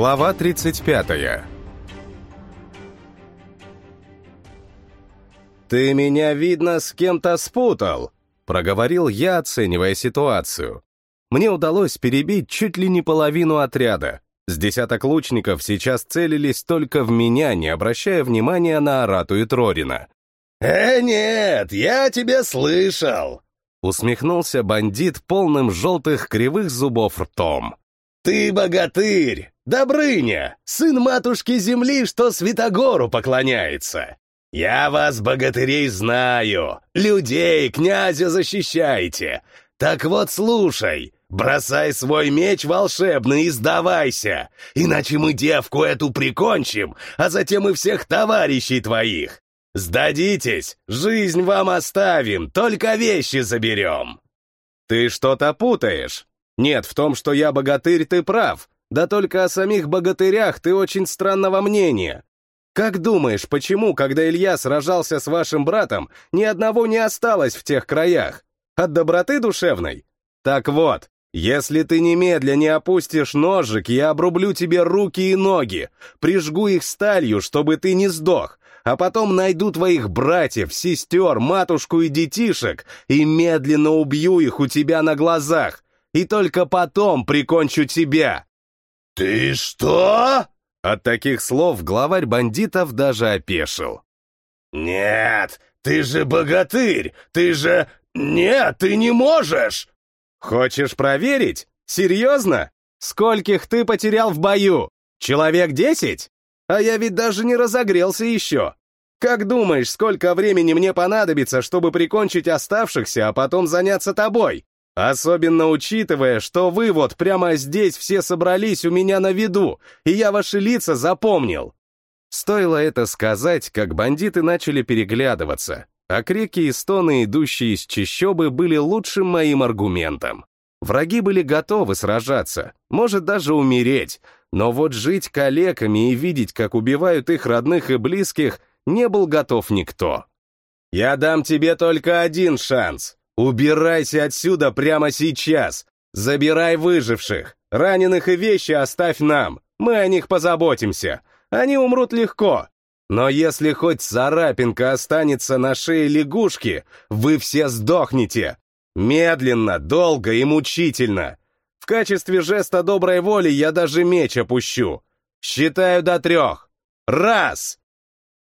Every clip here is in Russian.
Глава 35 «Ты меня, видно, с кем-то спутал», — проговорил я, оценивая ситуацию. Мне удалось перебить чуть ли не половину отряда. С десяток лучников сейчас целились только в меня, не обращая внимания на Арату и Трорина. «Э, нет, я тебя слышал!» Усмехнулся бандит полным желтых кривых зубов ртом. «Ты богатырь, Добрыня, сын матушки земли, что Святогору поклоняется. Я вас, богатырей, знаю, людей, князя защищаете. Так вот, слушай, бросай свой меч волшебный и сдавайся, иначе мы девку эту прикончим, а затем и всех товарищей твоих. «Сдадитесь! Жизнь вам оставим, только вещи заберем!» «Ты что-то путаешь. Нет, в том, что я богатырь, ты прав. Да только о самих богатырях ты очень странного мнения. Как думаешь, почему, когда Илья сражался с вашим братом, ни одного не осталось в тех краях? От доброты душевной? Так вот, если ты немедля не опустишь ножик, я обрублю тебе руки и ноги, прижгу их сталью, чтобы ты не сдох, а потом найду твоих братьев, сестер, матушку и детишек и медленно убью их у тебя на глазах, и только потом прикончу тебя!» «Ты что?» От таких слов главарь бандитов даже опешил. «Нет, ты же богатырь! Ты же... Нет, ты не можешь!» «Хочешь проверить? Серьезно? Скольких ты потерял в бою? Человек десять? А я ведь даже не разогрелся еще. Как думаешь, сколько времени мне понадобится, чтобы прикончить оставшихся, а потом заняться тобой? Особенно учитывая, что вы вот прямо здесь все собрались у меня на виду, и я ваши лица запомнил. Стоило это сказать, как бандиты начали переглядываться, а крики и стоны, идущие из чащобы, были лучшим моим аргументом. Враги были готовы сражаться, может даже умереть, но вот жить калеками и видеть, как убивают их родных и близких, не был готов никто. «Я дам тебе только один шанс. Убирайся отсюда прямо сейчас. Забирай выживших. Раненых и вещи оставь нам. Мы о них позаботимся. Они умрут легко. Но если хоть царапинка останется на шее лягушки, вы все сдохнете. Медленно, долго и мучительно. В качестве жеста доброй воли я даже меч опущу. Считаю до трех. Раз!»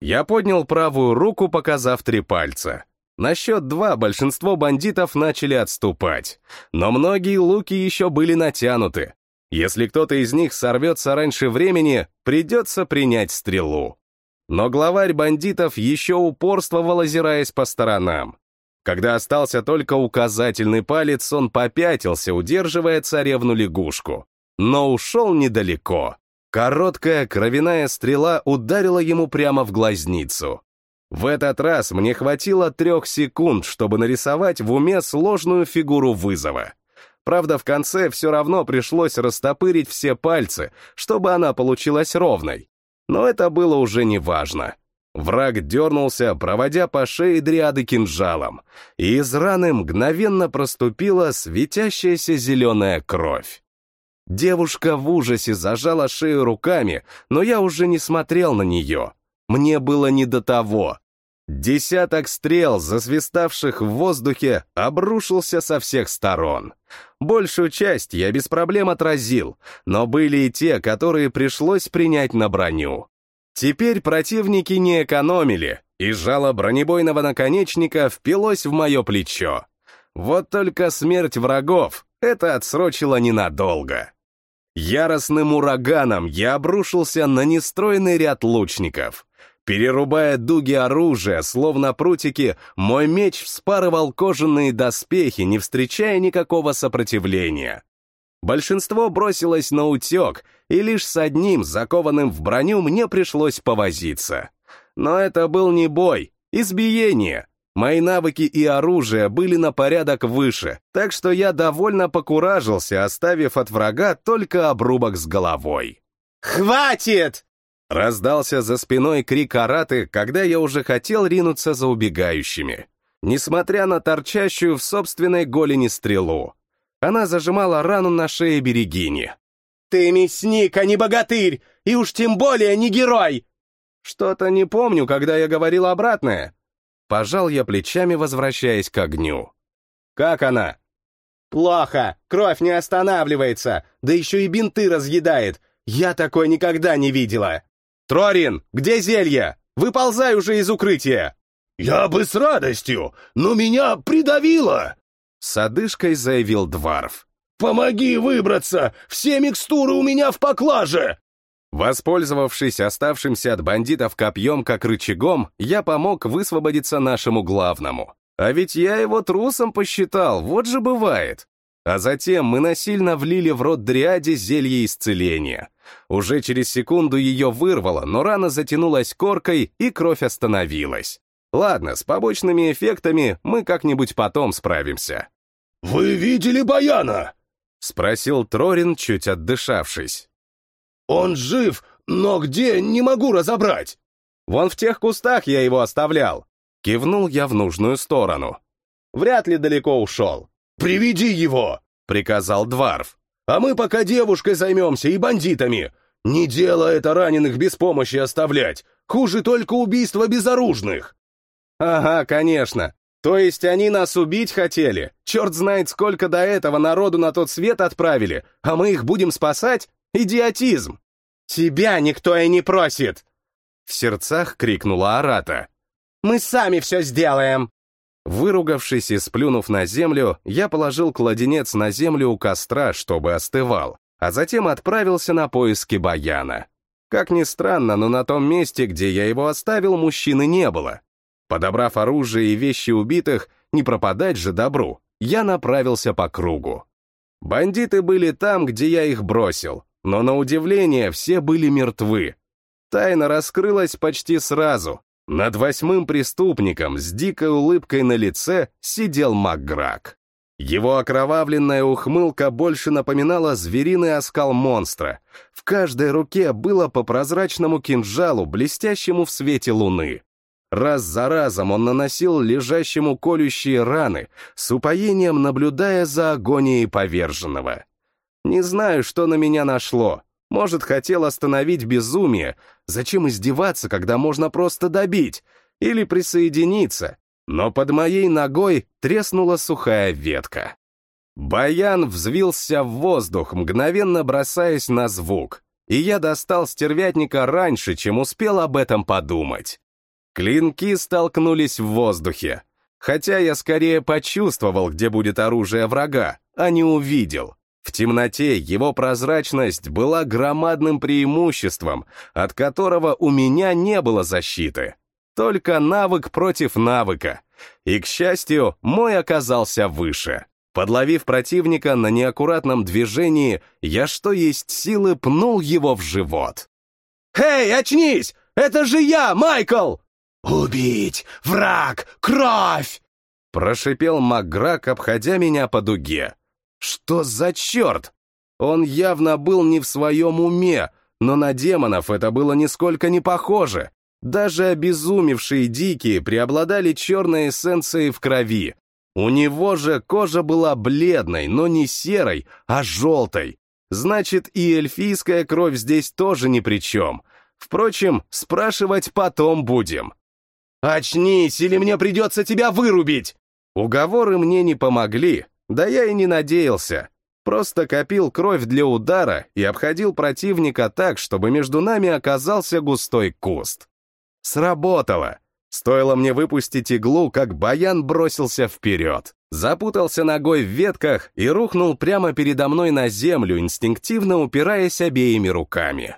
Я поднял правую руку, показав три пальца. На счет два большинство бандитов начали отступать, но многие луки еще были натянуты. Если кто-то из них сорвется раньше времени, придется принять стрелу. Но главарь бандитов еще упорствовал, озираясь по сторонам. Когда остался только указательный палец, он попятился, удерживая царевну-лягушку. Но ушел недалеко. Короткая кровяная стрела ударила ему прямо в глазницу. В этот раз мне хватило трех секунд, чтобы нарисовать в уме сложную фигуру вызова. Правда, в конце все равно пришлось растопырить все пальцы, чтобы она получилась ровной. Но это было уже не важно. Враг дернулся, проводя по шее дриады кинжалом, и из раны мгновенно проступила светящаяся зеленая кровь. Девушка в ужасе зажала шею руками, но я уже не смотрел на нее. Мне было не до того. Десяток стрел, засвиставших в воздухе, обрушился со всех сторон. Большую часть я без проблем отразил, но были и те, которые пришлось принять на броню. Теперь противники не экономили, и жало бронебойного наконечника впилось в мое плечо. Вот только смерть врагов это отсрочило ненадолго. Яростным ураганом я обрушился на нестроенный ряд лучников. Перерубая дуги оружия, словно прутики, мой меч вспарывал кожаные доспехи, не встречая никакого сопротивления. Большинство бросилось на утек, и лишь с одним, закованным в броню, мне пришлось повозиться. Но это был не бой, избиение. Мои навыки и оружие были на порядок выше, так что я довольно покуражился, оставив от врага только обрубок с головой. «Хватит!» Раздался за спиной крик Араты, когда я уже хотел ринуться за убегающими. Несмотря на торчащую в собственной голени стрелу, она зажимала рану на шее Берегини. ты мясник, а не богатырь, и уж тем более не герой!» Что-то не помню, когда я говорил обратное. Пожал я плечами, возвращаясь к огню. «Как она?» «Плохо, кровь не останавливается, да еще и бинты разъедает. Я такой никогда не видела!» «Трорин, где зелье? Выползай уже из укрытия!» «Я бы с радостью, но меня придавило!» С одышкой заявил Дварф. «Помоги выбраться! Все микстуры у меня в поклаже!» Воспользовавшись оставшимся от бандитов копьем как рычагом, я помог высвободиться нашему главному. А ведь я его трусом посчитал, вот же бывает. А затем мы насильно влили в рот дриаде зелье исцеления. Уже через секунду ее вырвало, но рана затянулась коркой, и кровь остановилась. Ладно, с побочными эффектами мы как-нибудь потом справимся. «Вы видели Баяна?» — спросил Трорин, чуть отдышавшись. «Он жив, но где, не могу разобрать». «Вон в тех кустах я его оставлял». Кивнул я в нужную сторону. Вряд ли далеко ушел. «Приведи его!» — приказал Дварф. «А мы пока девушкой займемся и бандитами. Не дело это раненых без помощи оставлять. Хуже только убийство безоружных». «Ага, конечно. То есть они нас убить хотели? Черт знает, сколько до этого народу на тот свет отправили, а мы их будем спасать? Идиотизм!» «Тебя никто и не просит!» В сердцах крикнула Арата. «Мы сами все сделаем!» Выругавшись и сплюнув на землю, я положил кладенец на землю у костра, чтобы остывал, а затем отправился на поиски Баяна. Как ни странно, но на том месте, где я его оставил, мужчины не было. Подобрав оружие и вещи убитых, не пропадать же добру, я направился по кругу. Бандиты были там, где я их бросил, но на удивление все были мертвы. Тайна раскрылась почти сразу. Над восьмым преступником с дикой улыбкой на лице сидел Макграк. Его окровавленная ухмылка больше напоминала звериный оскал монстра. В каждой руке было по прозрачному кинжалу, блестящему в свете луны. Раз за разом он наносил лежащему колющие раны, с упоением наблюдая за агонией поверженного. Не знаю, что на меня нашло. Может, хотел остановить безумие. Зачем издеваться, когда можно просто добить? Или присоединиться? Но под моей ногой треснула сухая ветка. Баян взвился в воздух, мгновенно бросаясь на звук, и я достал стервятника раньше, чем успел об этом подумать. Клинки столкнулись в воздухе, хотя я скорее почувствовал, где будет оружие врага, а не увидел. В темноте его прозрачность была громадным преимуществом, от которого у меня не было защиты. Только навык против навыка. И, к счастью, мой оказался выше. Подловив противника на неаккуратном движении, я что есть силы пнул его в живот. «Эй, очнись! Это же я, Майкл!» «Убить! Враг! Кровь!» Прошипел Макграк, обходя меня по дуге. Что за черт? Он явно был не в своем уме, но на демонов это было нисколько не похоже. Даже обезумевшие дикие преобладали черной эссенцией в крови. У него же кожа была бледной, но не серой, а желтой. Значит, и эльфийская кровь здесь тоже ни при чем. Впрочем, спрашивать потом будем. «Очнись, или мне придется тебя вырубить!» Уговоры мне не помогли, да я и не надеялся. Просто копил кровь для удара и обходил противника так, чтобы между нами оказался густой куст. Сработало. Стоило мне выпустить иглу, как Баян бросился вперед. Запутался ногой в ветках и рухнул прямо передо мной на землю, инстинктивно упираясь обеими руками.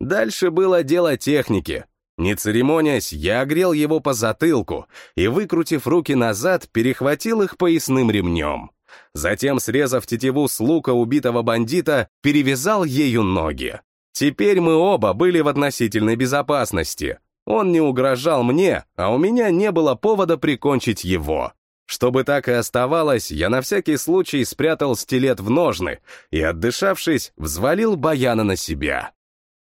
Дальше было дело техники. Не церемонясь, я огрел его по затылку и, выкрутив руки назад, перехватил их поясным ремнем. Затем, срезав тетиву с лука убитого бандита, перевязал ею ноги. Теперь мы оба были в относительной безопасности. Он не угрожал мне, а у меня не было повода прикончить его. Чтобы так и оставалось, я на всякий случай спрятал стилет в ножны и, отдышавшись, взвалил Баяна на себя.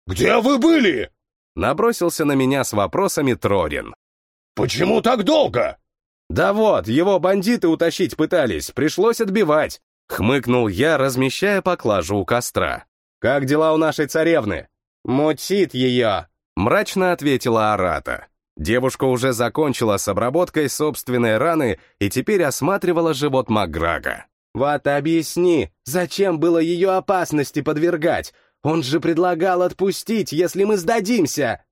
«Где вы были?» Набросился на меня с вопросами Трорин. «Почему так долго?» «Да вот, его бандиты утащить пытались, пришлось отбивать», — хмыкнул я, размещая поклажу у костра. Как дела у нашей царевны?» «Мутит ее», — мрачно ответила Арата. Девушка уже закончила с обработкой собственной раны и теперь осматривала живот Макграга. «Вот объясни, зачем было ее опасности подвергать? Он же предлагал отпустить, если мы сдадимся!»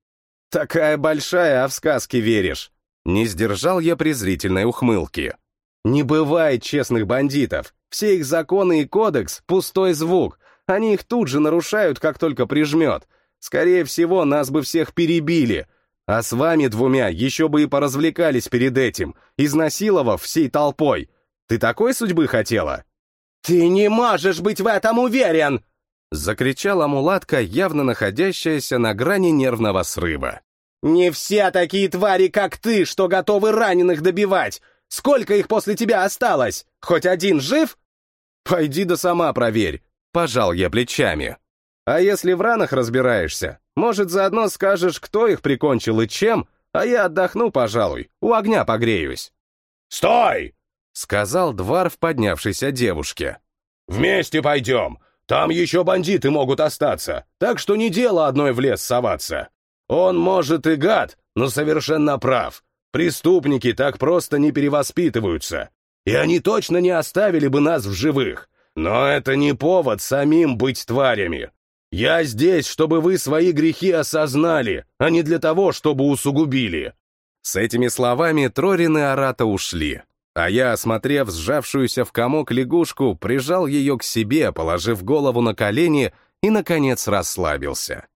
«Такая большая, а в сказки веришь!» Не сдержал я презрительной ухмылки. «Не бывает честных бандитов. Все их законы и кодекс — пустой звук. Они их тут же нарушают, как только прижмет. Скорее всего, нас бы всех перебили. А с вами двумя еще бы и поразвлекались перед этим, изнасиловав всей толпой. Ты такой судьбы хотела?» «Ты не можешь быть в этом уверен!» Закричала мулатка, явно находящаяся на грани нервного срыва. «Не все такие твари, как ты, что готовы раненых добивать! Сколько их после тебя осталось? Хоть один жив?» «Пойди да сама проверь», — пожал я плечами. «А если в ранах разбираешься, может, заодно скажешь, кто их прикончил и чем, а я отдохну, пожалуй, у огня погреюсь». «Стой!» — сказал Дварф поднявшейся девушке. «Вместе пойдем. Там еще бандиты могут остаться, так что не дело одной в лес соваться. Он, может, и гад, но совершенно прав. Преступники так просто не перевоспитываются. И они точно не оставили бы нас в живых. Но это не повод самим быть тварями. Я здесь, чтобы вы свои грехи осознали, а не для того, чтобы усугубили». С этими словами Трорин и Арата ушли, а я, осмотрев сжавшуюся в комок лягушку, прижал ее к себе, положив голову на колени и, наконец, расслабился.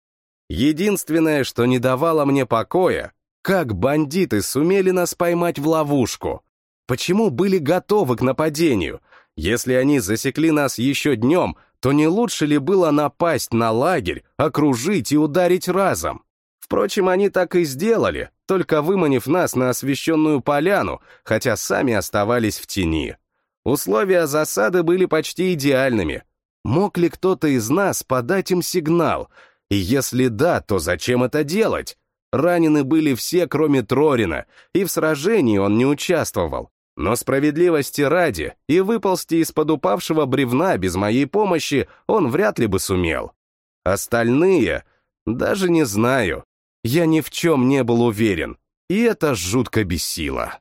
Единственное, что не давало мне покоя, как бандиты сумели нас поймать в ловушку. Почему были готовы к нападению? Если они засекли нас еще днем, то не лучше ли было напасть на лагерь, окружить и ударить разом? Впрочем, они так и сделали, только выманив нас на освещенную поляну, хотя сами оставались в тени. Условия засады были почти идеальными. Мог ли кто-то из нас подать им сигнал? И если да, то зачем это делать? Ранены были все, кроме Трорина, и в сражении он не участвовал. Но справедливости ради, и выползти из-под упавшего бревна без моей помощи он вряд ли бы сумел. Остальные, даже не знаю. Я ни в чем не был уверен, и это жутко бесило.